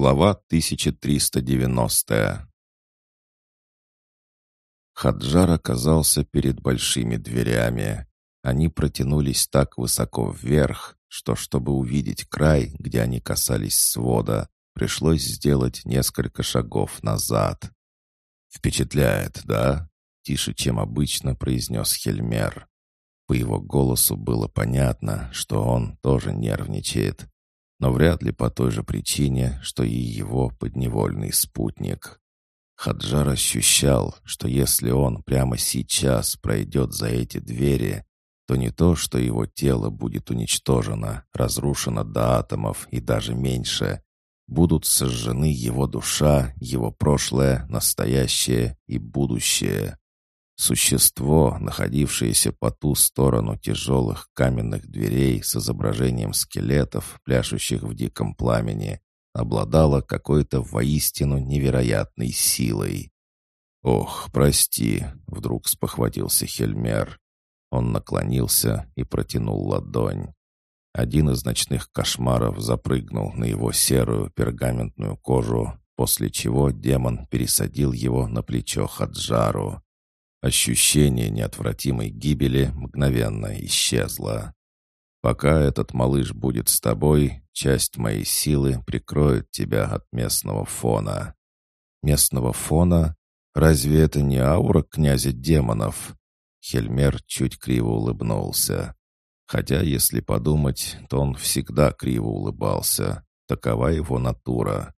Глава 1390 Хаджар оказался перед большими дверями. Они протянулись так высоко вверх, что, чтобы увидеть край, где они касались свода, пришлось сделать несколько шагов назад. «Впечатляет, да?» — тише, чем обычно произнес Хельмер. По его голосу было понятно, что он тоже нервничает но вряд ли по той же причине, что и его подневольный спутник. Хаджар ощущал, что если он прямо сейчас пройдет за эти двери, то не то, что его тело будет уничтожено, разрушено до атомов и даже меньше, будут сожжены его душа, его прошлое, настоящее и будущее. Существо, находившееся по ту сторону тяжелых каменных дверей с изображением скелетов, пляшущих в диком пламени, обладало какой-то воистину невероятной силой. «Ох, прости», — вдруг спохватился Хельмер. Он наклонился и протянул ладонь. Один из ночных кошмаров запрыгнул на его серую пергаментную кожу, после чего демон пересадил его на плечо Хаджару. Ощущение неотвратимой гибели мгновенно исчезло. Пока этот малыш будет с тобой, часть моей силы прикроет тебя от местного фона. Местного фона? Разве это не аура князя демонов? Хельмер чуть криво улыбнулся. Хотя, если подумать, то он всегда криво улыбался. Такова его натура.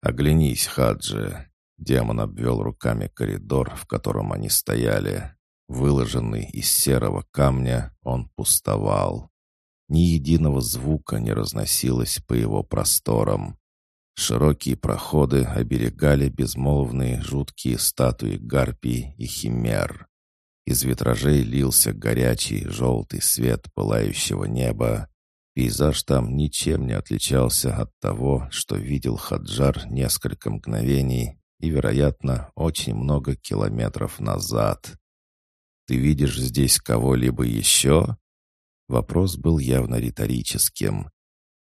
«Оглянись, Хаджи. Демон обвел руками коридор, в котором они стояли. Выложенный из серого камня, он пустовал. Ни единого звука не разносилось по его просторам. Широкие проходы оберегали безмолвные жуткие статуи гарпий и химер. Из витражей лился горячий желтый свет пылающего неба. Пейзаж там ничем не отличался от того, что видел Хаджар несколько мгновений и, вероятно, очень много километров назад. «Ты видишь здесь кого-либо еще?» Вопрос был явно риторическим.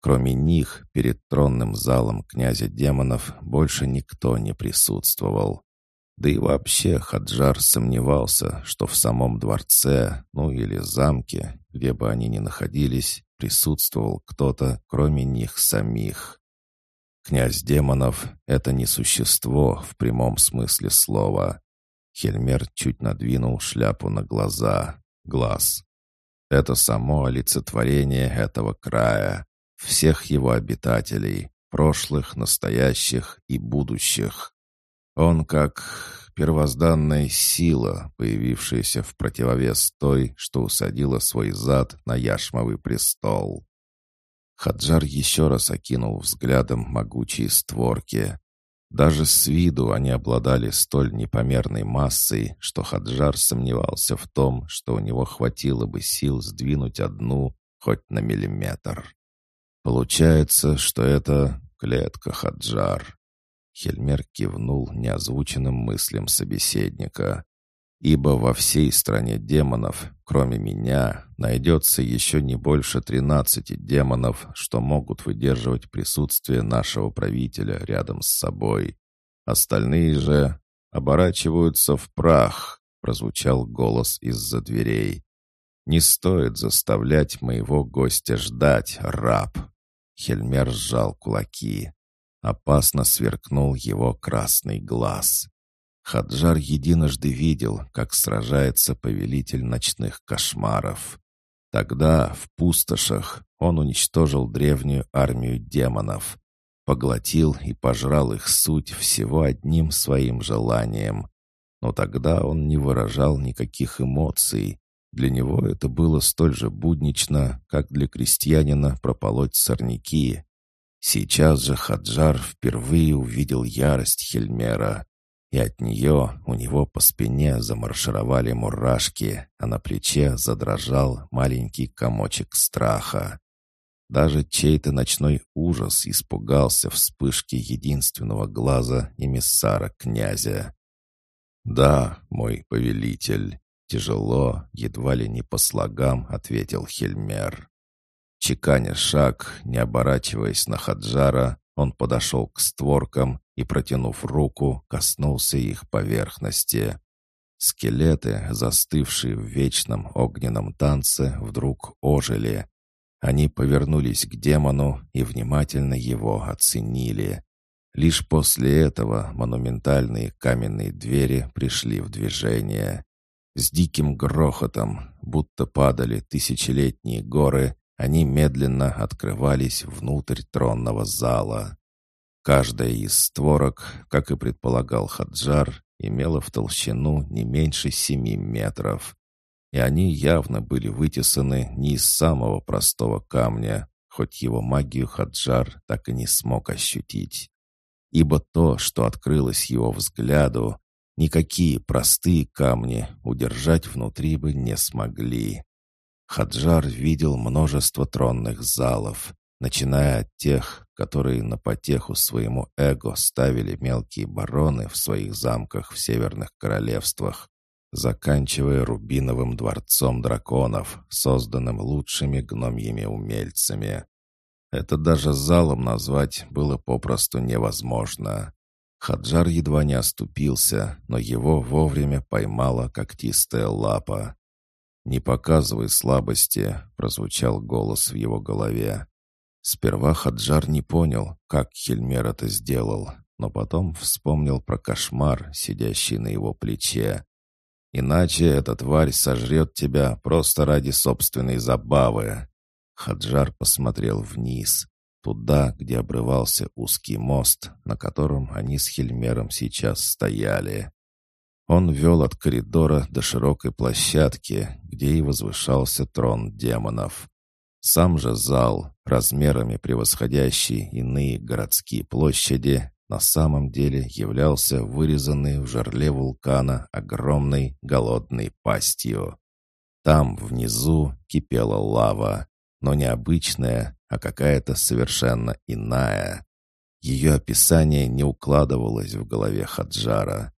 Кроме них, перед тронным залом князя демонов больше никто не присутствовал. Да и вообще Хаджар сомневался, что в самом дворце, ну или замке, где бы они ни находились, присутствовал кто-то, кроме них самих. Князь демонов — это не существо в прямом смысле слова. Хельмер чуть надвинул шляпу на глаза. Глаз. Это само олицетворение этого края, всех его обитателей, прошлых, настоящих и будущих. Он как первозданная сила, появившаяся в противовес той, что усадила свой зад на яшмовый престол. Хаджар еще раз окинул взглядом могучие створки. Даже с виду они обладали столь непомерной массой, что Хаджар сомневался в том, что у него хватило бы сил сдвинуть одну хоть на миллиметр. Получается, что это клетка Хаджар. Хельмер кивнул неозвученным мыслям собеседника ибо во всей стране демонов, кроме меня, найдется еще не больше тринадцати демонов, что могут выдерживать присутствие нашего правителя рядом с собой. Остальные же оборачиваются в прах, прозвучал голос из-за дверей. «Не стоит заставлять моего гостя ждать, раб!» Хельмер сжал кулаки. Опасно сверкнул его красный глаз. Хаджар единожды видел, как сражается повелитель ночных кошмаров. Тогда, в пустошах, он уничтожил древнюю армию демонов, поглотил и пожрал их суть всего одним своим желанием. Но тогда он не выражал никаких эмоций. Для него это было столь же буднично, как для крестьянина прополоть сорняки. Сейчас же Хаджар впервые увидел ярость Хельмера и от нее у него по спине замаршировали мурашки, а на плече задрожал маленький комочек страха. Даже чей-то ночной ужас испугался вспышки единственного глаза эмиссара князя. «Да, мой повелитель», — тяжело, едва ли не по слогам ответил Хельмер. Чеканя шаг, не оборачиваясь на Хаджара, он подошел к створкам и, протянув руку, коснулся их поверхности. Скелеты, застывшие в вечном огненном танце, вдруг ожили. Они повернулись к демону и внимательно его оценили. Лишь после этого монументальные каменные двери пришли в движение. С диким грохотом, будто падали тысячелетние горы, они медленно открывались внутрь тронного зала. Каждая из створок, как и предполагал Хаджар, имела в толщину не меньше семи метров. И они явно были вытесаны не из самого простого камня, хоть его магию Хаджар так и не смог ощутить. Ибо то, что открылось его взгляду, никакие простые камни удержать внутри бы не смогли. Хаджар видел множество тронных залов, начиная от тех, которые на потеху своему эго ставили мелкие бароны в своих замках в северных королевствах, заканчивая рубиновым дворцом драконов, созданным лучшими гномьими умельцами. Это даже залом назвать было попросту невозможно. Хаджар едва не оступился, но его вовремя поймала когтистая лапа. «Не показывай слабости», — прозвучал голос в его голове. Сперва Хаджар не понял, как Хельмер это сделал, но потом вспомнил про кошмар, сидящий на его плече. «Иначе эта тварь сожрет тебя просто ради собственной забавы». Хаджар посмотрел вниз, туда, где обрывался узкий мост, на котором они с Хельмером сейчас стояли. Он вел от коридора до широкой площадки, где и возвышался трон демонов. Сам же зал, размерами превосходящий иные городские площади, на самом деле являлся вырезанной в жерле вулкана огромной голодной пастью. Там, внизу, кипела лава, но не обычная, а какая-то совершенно иная. Ее описание не укладывалось в голове Хаджара.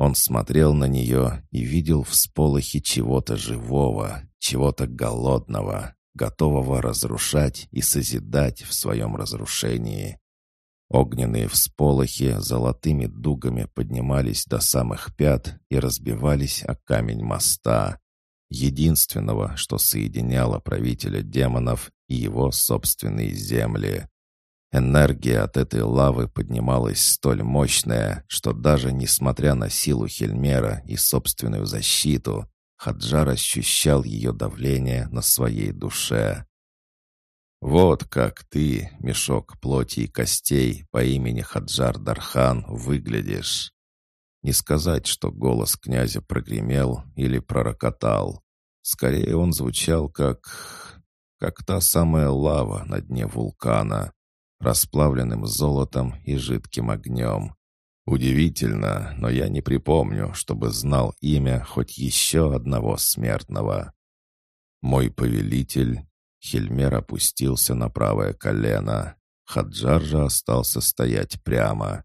Он смотрел на нее и видел всполохи чего-то живого, чего-то голодного, готового разрушать и созидать в своем разрушении. Огненные всполохи золотыми дугами поднимались до самых пят и разбивались о камень моста, единственного, что соединяло правителя демонов и его собственные земли. Энергия от этой лавы поднималась столь мощная, что даже несмотря на силу Хельмера и собственную защиту, Хаджар ощущал ее давление на своей душе. «Вот как ты, мешок плоти и костей по имени Хаджар Дархан, выглядишь!» Не сказать, что голос князя прогремел или пророкотал. Скорее он звучал как... как та самая лава на дне вулкана, расплавленным золотом и жидким огнем. Удивительно, но я не припомню, чтобы знал имя хоть еще одного смертного. Мой повелитель, Хельмер опустился на правое колено. Хаджар же остался стоять прямо.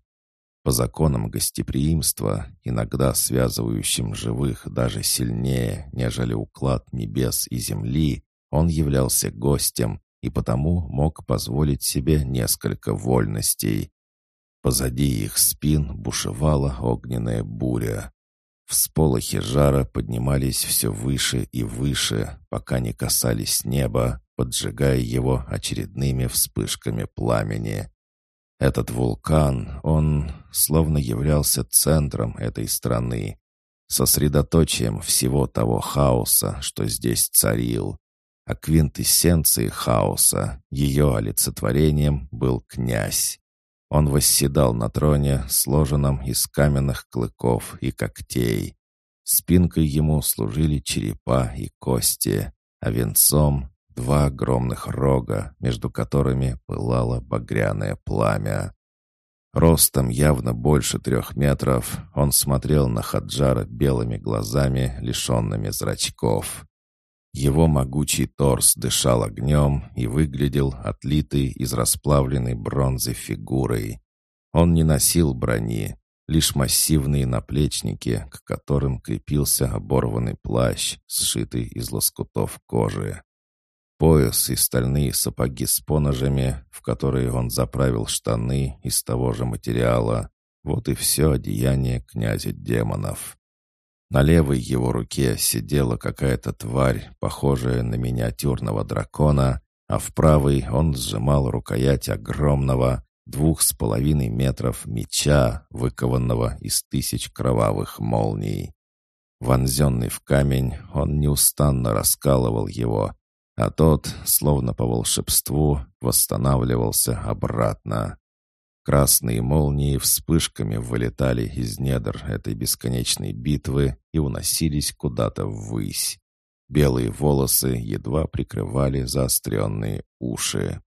По законам гостеприимства, иногда связывающим живых даже сильнее, нежели уклад небес и земли, он являлся гостем и потому мог позволить себе несколько вольностей. Позади их спин бушевала огненная буря. Всполохи жара поднимались все выше и выше, пока не касались неба, поджигая его очередными вспышками пламени. Этот вулкан, он словно являлся центром этой страны, сосредоточием всего того хаоса, что здесь царил. А квинтэссенцией хаоса, ее олицетворением был князь. Он восседал на троне, сложенном из каменных клыков и когтей. Спинкой ему служили черепа и кости, а венцом — два огромных рога, между которыми пылало багряное пламя. Ростом явно больше трех метров, он смотрел на Хаджара белыми глазами, лишенными зрачков. Его могучий торс дышал огнем и выглядел отлитой из расплавленной бронзы фигурой. Он не носил брони, лишь массивные наплечники, к которым крепился оборванный плащ, сшитый из лоскутов кожи. Пояс и стальные сапоги с поножами, в которые он заправил штаны из того же материала. Вот и все одеяние князя демонов. На левой его руке сидела какая-то тварь, похожая на миниатюрного дракона, а в правой он сжимал рукоять огромного, двух с половиной метров меча, выкованного из тысяч кровавых молний. Вонзенный в камень, он неустанно раскалывал его, а тот, словно по волшебству, восстанавливался обратно. Красные молнии вспышками вылетали из недр этой бесконечной битвы и уносились куда-то ввысь. Белые волосы едва прикрывали заостренные уши.